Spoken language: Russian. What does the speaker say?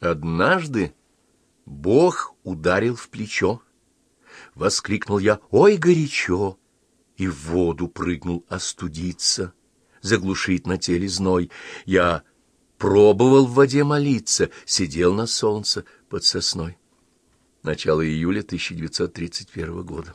Однажды Бог ударил в плечо. Воскликнул я «Ой, горячо!» И в воду прыгнул остудиться, заглушить на теле зной. Я пробовал в воде молиться, сидел на солнце под сосной. Начало июля 1931 года.